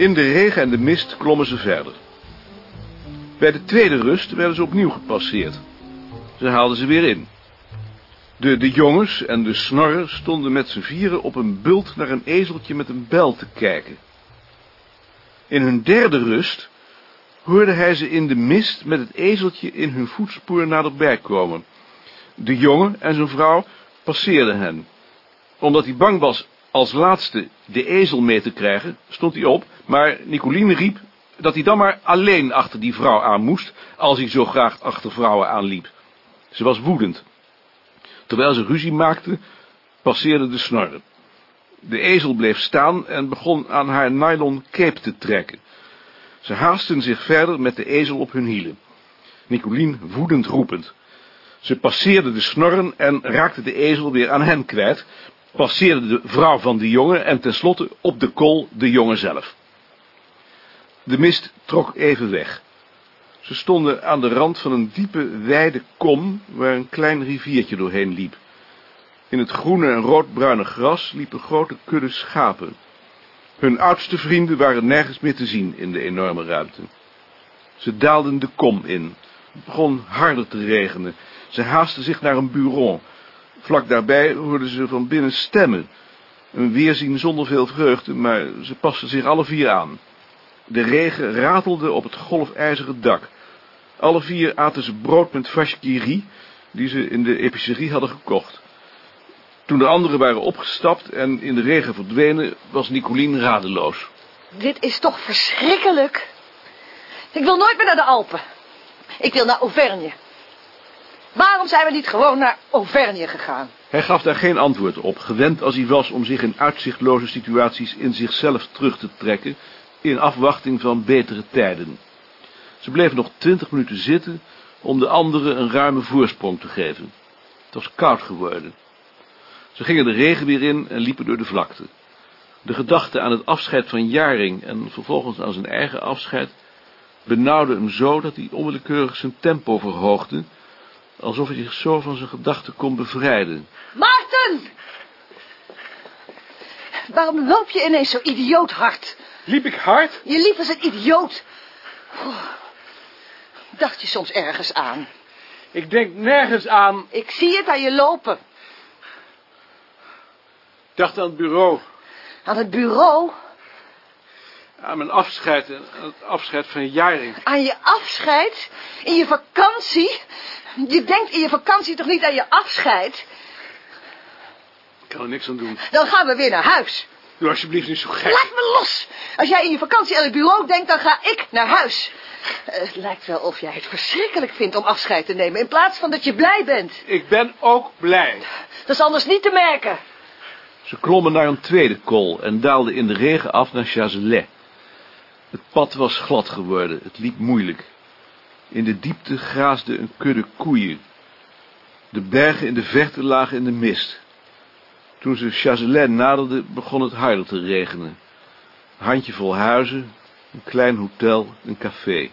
In de regen en de mist klommen ze verder. Bij de tweede rust werden ze opnieuw gepasseerd. Ze haalden ze weer in. De, de jongens en de snorren stonden met z'n vieren op een bult naar een ezeltje met een bel te kijken. In hun derde rust hoorde hij ze in de mist met het ezeltje in hun voetspoor naderbij komen. De jongen en zijn vrouw passeerden hen. Omdat hij bang was als laatste de ezel mee te krijgen, stond hij op, maar Nicoline riep dat hij dan maar alleen achter die vrouw aan moest, als hij zo graag achter vrouwen aanliep. Ze was woedend. Terwijl ze ruzie maakte, passeerde de snorren. De ezel bleef staan en begon aan haar nylon cape te trekken. Ze haasten zich verder met de ezel op hun hielen. Nicolien woedend roepend. Ze passeerde de snorren en raakte de ezel weer aan hen kwijt, passeerde de vrouw van de jongen en tenslotte op de kool de jongen zelf. De mist trok even weg. Ze stonden aan de rand van een diepe, wijde kom waar een klein riviertje doorheen liep. In het groene en roodbruine gras liepen grote kudde schapen. Hun oudste vrienden waren nergens meer te zien in de enorme ruimte. Ze daalden de kom in. Het begon harder te regenen. Ze haasten zich naar een bureau. Vlak daarbij hoorden ze van binnen stemmen. Een weerzien zonder veel vreugde, maar ze pasten zich alle vier aan. De regen ratelde op het golfijzeren dak. Alle vier aten ze brood met vache die ze in de epicerie hadden gekocht. Toen de anderen waren opgestapt en in de regen verdwenen, was Nicolien radeloos. Dit is toch verschrikkelijk. Ik wil nooit meer naar de Alpen. Ik wil naar Auvergne. Waarom zijn we niet gewoon naar Auvergne gegaan? Hij gaf daar geen antwoord op, gewend als hij was om zich in uitzichtloze situaties in zichzelf terug te trekken, in afwachting van betere tijden. Ze bleven nog twintig minuten zitten om de anderen een ruime voorsprong te geven. Het was koud geworden. Ze gingen de regen weer in en liepen door de vlakte. De gedachte aan het afscheid van Jaring en vervolgens aan zijn eigen afscheid benauwde hem zo dat hij onwillekeurig zijn tempo verhoogde, alsof hij zich zo van zijn gedachten kon bevrijden. Maarten! Waarom loop je ineens zo idioot hard? Liep ik hard? Je liep als een idioot. Oh. Dacht je soms ergens aan? Ik denk nergens aan. Ik zie het aan je lopen. Ik dacht aan het bureau. Aan het bureau? Aan mijn afscheid het afscheid van Jaring. Aan je afscheid? In je vakantie? Je denkt in je vakantie toch niet aan je afscheid? Ik kan er niks aan doen. Dan gaan we weer naar huis. Doe alsjeblieft niet zo gek. Laat me los. Als jij in je vakantie aan het bureau denkt, dan ga ik naar huis. Eh, het lijkt wel of jij het verschrikkelijk vindt om afscheid te nemen... in plaats van dat je blij bent. Ik ben ook blij. Dat is anders niet te merken. Ze klommen naar een tweede kool en daalden in de regen af naar Chazelet. Het pad was glad geworden, het liep moeilijk. In de diepte graasde een kudde koeien. De bergen in de verte lagen in de mist. Toen ze Chazelet naderden, begon het harder te regenen. Een handjevol huizen, een klein hotel, een café.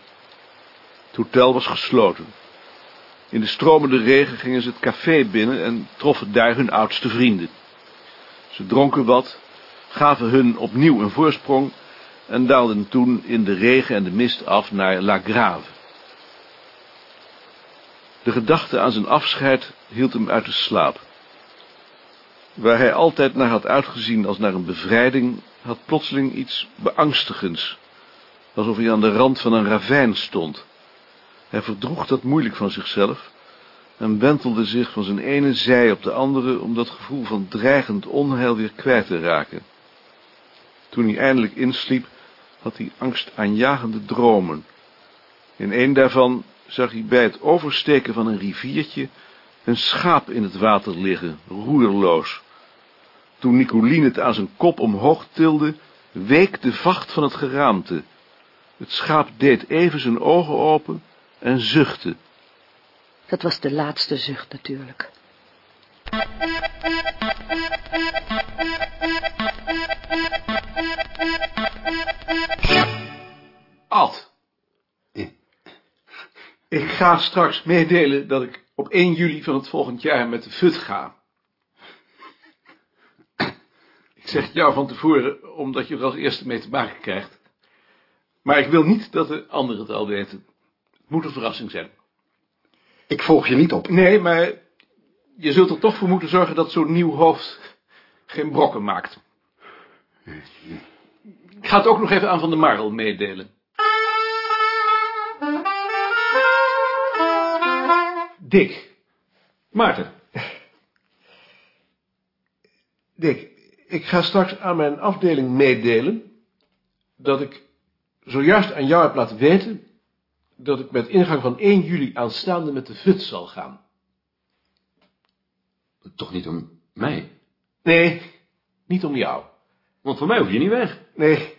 Het hotel was gesloten. In de stromende regen gingen ze het café binnen en troffen daar hun oudste vrienden. Ze dronken wat, gaven hun opnieuw een voorsprong en daalden toen in de regen en de mist af naar La Grave. De gedachte aan zijn afscheid hield hem uit de slaap. Waar hij altijd naar had uitgezien als naar een bevrijding, had plotseling iets beangstigends, alsof hij aan de rand van een ravijn stond. Hij verdroeg dat moeilijk van zichzelf en wentelde zich van zijn ene zij op de andere om dat gevoel van dreigend onheil weer kwijt te raken. Toen hij eindelijk insliep, had hij angstaanjagende dromen. In een daarvan zag hij bij het oversteken van een riviertje een schaap in het water liggen, roerloos. Toen Nicolien het aan zijn kop omhoog tilde, week de vacht van het geraamte. Het schaap deed even zijn ogen open en zuchtte. Dat was de laatste zucht natuurlijk. Ad. Ik ga straks meedelen dat ik op 1 juli van het volgend jaar met de FUT ga. Ik zeg het jou van tevoren, omdat je er als eerste mee te maken krijgt. Maar ik wil niet dat de anderen het al weten. Het moet een verrassing zijn. Ik volg je niet op. Nee, maar je zult er toch voor moeten zorgen dat zo'n nieuw hoofd geen brokken maakt. Ik ga het ook nog even aan Van der Marel meedelen. Dick. Maarten. Dick, ik ga straks aan mijn afdeling meedelen dat ik zojuist aan jou heb laten weten dat ik met ingang van 1 juli aanstaande met de VUT zal gaan. Toch niet om mij? Nee, niet om jou. Want voor mij hoef je niet weg. Nee,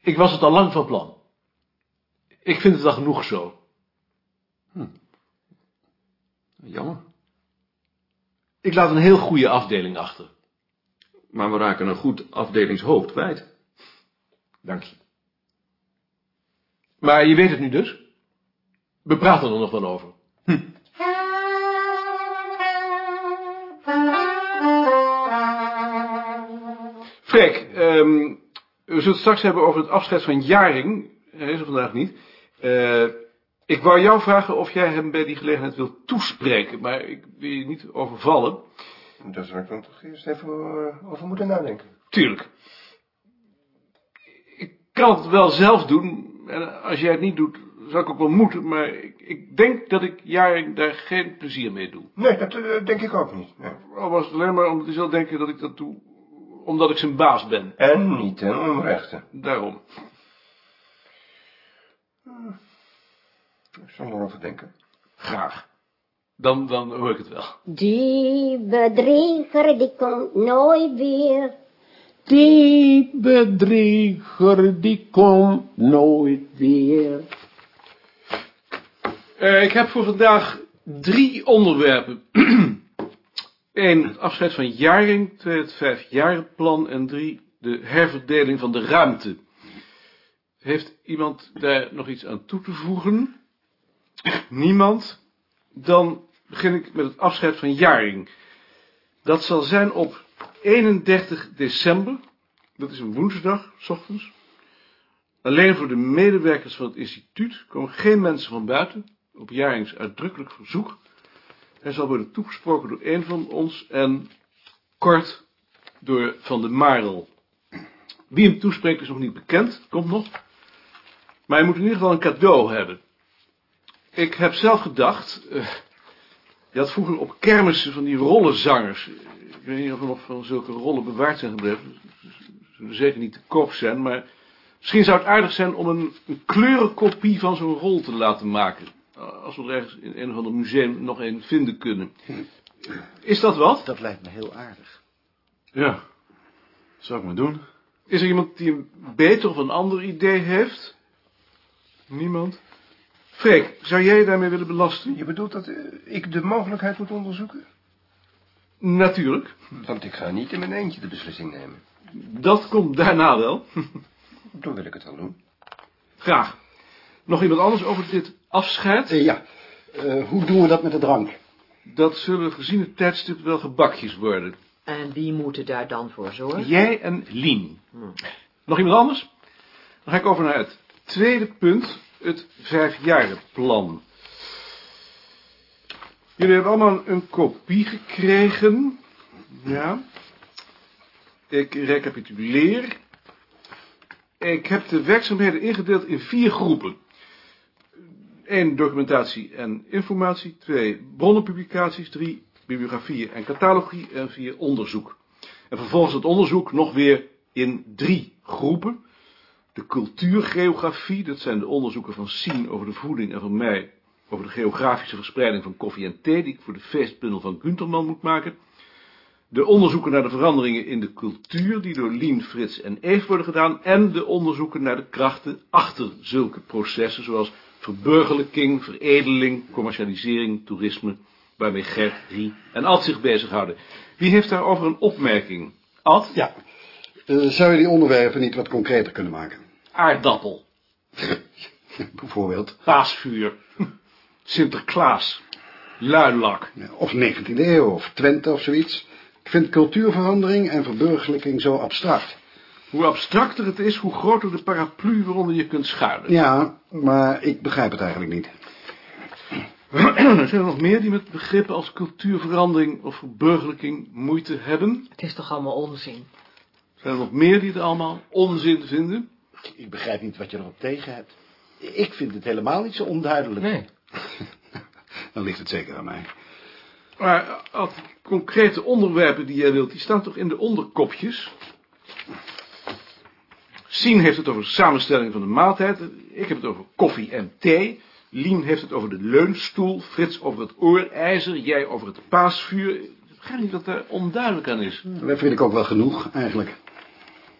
ik was het al lang van plan. Ik vind het al genoeg zo. Jammer. Ik laat een heel goede afdeling achter. Maar we raken een goed afdelingshoofd kwijt. Dank je. Maar je weet het nu dus? We praten er nog wel over. Freek, ehm, we zullen het straks hebben over het afscheid van Jaring. Hij is er vandaag niet. Eh, ik wou jou vragen of jij hem bij die gelegenheid wilt toespreken, maar ik wil je niet overvallen. Daar zou ik dan toch eerst even eh, over moeten nadenken. Tuurlijk. Ik kan het wel zelf doen, en als jij het niet doet, zou ik ook wel moeten, maar ik, ik denk dat ik Jaring daar geen plezier mee doe. Nee, dat eh, denk ik ook niet. Nee. Al was het alleen maar omdat hij zal denken dat ik dat doe, omdat ik zijn baas ben. En niet ten onrechte. Daarom. Ik zal erover denken. Graag. Dan, dan hoor ik het wel. Die bedrieger die komt nooit weer. Die bedrieger die komt nooit weer. Eh, ik heb voor vandaag drie onderwerpen. Eén, het afscheid van Jaring. Twee, het vijfjarenplan. En drie, de herverdeling van de ruimte. Heeft iemand daar nog iets aan toe te voegen? Niemand? Dan begin ik met het afscheid van Jaring. Dat zal zijn op 31 december. Dat is een woensdag, s ochtends. Alleen voor de medewerkers van het instituut komen geen mensen van buiten. Op Jarings uitdrukkelijk verzoek. Hij zal worden toegesproken door een van ons en kort door Van de Marel. Wie hem toespreekt is nog niet bekend, komt nog. Maar hij moet in ieder geval een cadeau hebben. Ik heb zelf gedacht, eh, je had vroeger op kermissen van die rollenzangers. Ik weet niet of er nog van zulke rollen bewaard zijn gebleven. Ze zullen zeker niet te koop zijn, maar misschien zou het aardig zijn om een, een kleurenkopie van zo'n rol te laten maken. Als we er ergens in een of ander museum nog een vinden kunnen. Is dat wat? Dat lijkt me heel aardig. Ja. Zou ik maar doen? Is er iemand die een beter of een ander idee heeft? Niemand? Freek, zou jij je daarmee willen belasten? Je bedoelt dat eh, ik de mogelijkheid moet onderzoeken? Natuurlijk. Want ik ga niet in mijn eentje de beslissing nemen. Dat komt daarna wel. Dan wil ik het wel doen. Graag. Nog iemand anders over dit afscheid? Eh, ja, Eh, hoe doen we dat met de drank? Dat zullen gezien het tijdstip wel gebakjes worden. En wie moeten daar dan voor zorgen? Jij en Lien. Nog iemand anders? Dan ga ik over naar het tweede punt, het vijfjarenplan. Jullie hebben allemaal een kopie gekregen. Ja. Ik recapituleer. Ik heb de werkzaamheden ingedeeld in vier groepen. 1. Documentatie en informatie. 2. Bronnenpublicaties. 3. Bibliografie en catalogie. En 4. Onderzoek. En vervolgens het onderzoek nog weer in drie groepen. De cultuurgeografie, dat zijn de onderzoeken van Sien over de voeding en van mij over de geografische verspreiding van koffie en thee, die ik voor de feestbundel van Gunterman moet maken. De onderzoeken naar de veranderingen in de cultuur, die door Lien, Frits en Eve worden gedaan. En de onderzoeken naar de krachten achter zulke processen, zoals verburgerlijking, veredeling, commercialisering, toerisme, waarmee Gert, Rie en Ad zich bezighouden. Wie heeft daarover een opmerking? Ad? Ja. Eh, zou je die onderwerpen niet wat concreter kunnen maken? Aardappel. Bijvoorbeeld. Paasvuur. Sinterklaas. Luilak. Ja, Of 19e eeuw, of Twente of zoiets. Ik vind cultuurverandering en verburgerlijking zo abstract. Hoe abstracter het is, hoe groter de paraplu waaronder je kunt schuilen. Ja, maar ik begrijp het eigenlijk niet. Er zijn er nog meer die met begrippen als cultuurverandering of verburgerlijking moeite hebben. Het is toch allemaal onzin? Zijn er nog meer die het allemaal onzin vinden? Ik begrijp niet wat je erop tegen hebt. Ik vind het helemaal niet zo onduidelijk. Nee. Dan ligt het zeker aan mij. Maar al die concrete onderwerpen die jij wilt, die staan toch in de onderkopjes? Sien heeft het over de samenstelling van de maaltijd. Ik heb het over koffie en thee. Lien heeft het over de leunstoel. Frits over het oorijzer. Jij over het paasvuur. Ik begrijp niet wat daar onduidelijk aan is. Dat vind ik ook wel genoeg, eigenlijk.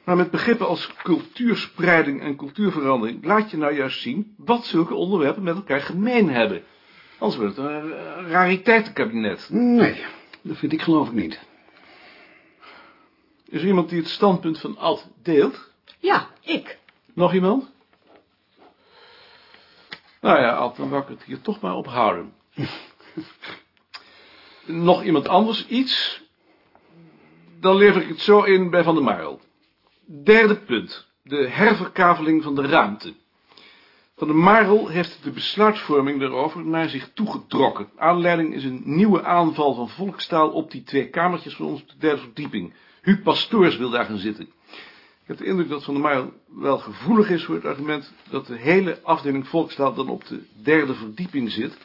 Maar met begrippen als cultuurspreiding en cultuurverandering... laat je nou juist zien wat zulke onderwerpen met elkaar gemeen hebben. Anders wordt het een rariteitenkabinet. Nee, dat vind ik geloof ik niet. Is er iemand die het standpunt van Ad deelt? Ja, ik. Nog iemand? Nou ja, Ad, dan ik het hier toch maar ophouden. Nog iemand anders iets? Dan lever ik het zo in bij Van der Marel. Derde punt. De herverkaveling van de ruimte. Van der Marel heeft de besluitvorming daarover naar zich toegetrokken. Aanleiding is een nieuwe aanval van volkstaal op die twee kamertjes van ons op de derde verdieping. Huub Pastoors wil daar gaan zitten. Ik heb de indruk dat Van der Marel wel gevoelig is voor het argument dat de hele afdeling volkstaal dan op de derde verdieping zit. Ik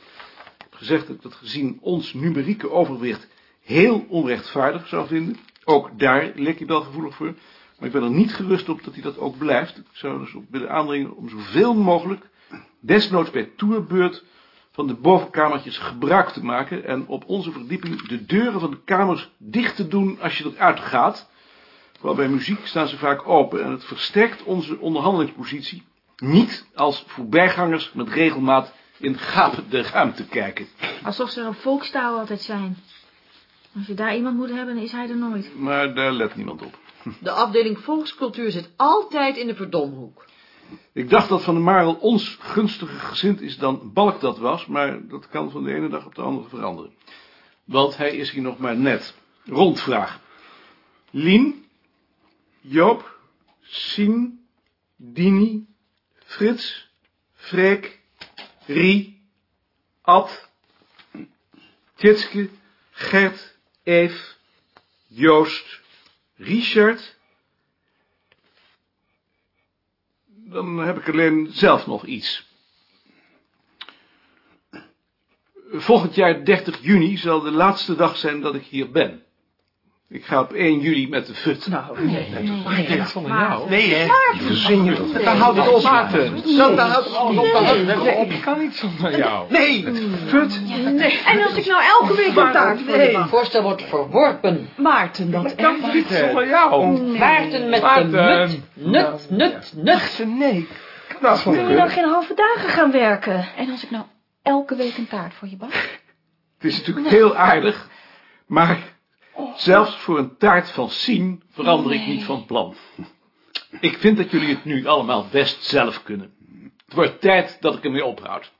heb gezegd dat ik dat gezien ons numerieke overwicht heel onrechtvaardig zou vinden. Ook daar leek hij wel gevoelig voor. Maar ik ben er niet gerust op dat hij dat ook blijft. Ik zou dus op willen aandringen om zoveel mogelijk, desnoods bij toerbeurt, van de bovenkamertjes gebruik te maken en op onze verdieping de deuren van de kamers dicht te doen als je eruit gaat. Vooral bij muziek staan ze vaak open en het versterkt onze onderhandelingspositie. Niet als voorbijgangers met regelmaat in gapende ruimte kijken. Alsof ze er op volkstaal altijd zijn. Als je daar iemand moet hebben, dan is hij er nooit. Maar daar let niemand op. De afdeling volkscultuur zit altijd in de verdomhoek. Ik dacht dat Van der Marel ons gunstiger gezind is dan Balk dat was, maar dat kan van de ene dag op de andere veranderen. Want hij is hier nog maar net. Rondvraag. Lien, Joop, Sien, Dini, Frits, Freek, Rie, Ad, Tjitske, Gert, Eef, Joost, Richard. Dan heb ik alleen zelf nog iets. Volgend jaar 30 juni zal de laatste dag zijn dat ik hier ben. Ik ga op 1 juli met de fut. Nou, nee. Nee, zonder jou. Nee, hè? Verzin je dat? Dan houdt het op. Maarten. Zo, dan houdt het alles op. Het Nee, ik kan niet zonder jou. Nee. Fut. En als ik nou elke week een taart voor je mag? voorstel wordt verworpen. Maarten, dat Ik kan niet zonder jou. Maarten met de nut. Nut, nut, nut. Nee. Nou, je dan geen halve dagen gaan werken? En als ik nou elke week een taart voor je bak? Het is natuurlijk heel aardig, maar zelfs voor een taart van Sien verander ik niet van plan. Ik vind dat jullie het nu allemaal best zelf kunnen. Het wordt tijd dat ik ermee ophoud.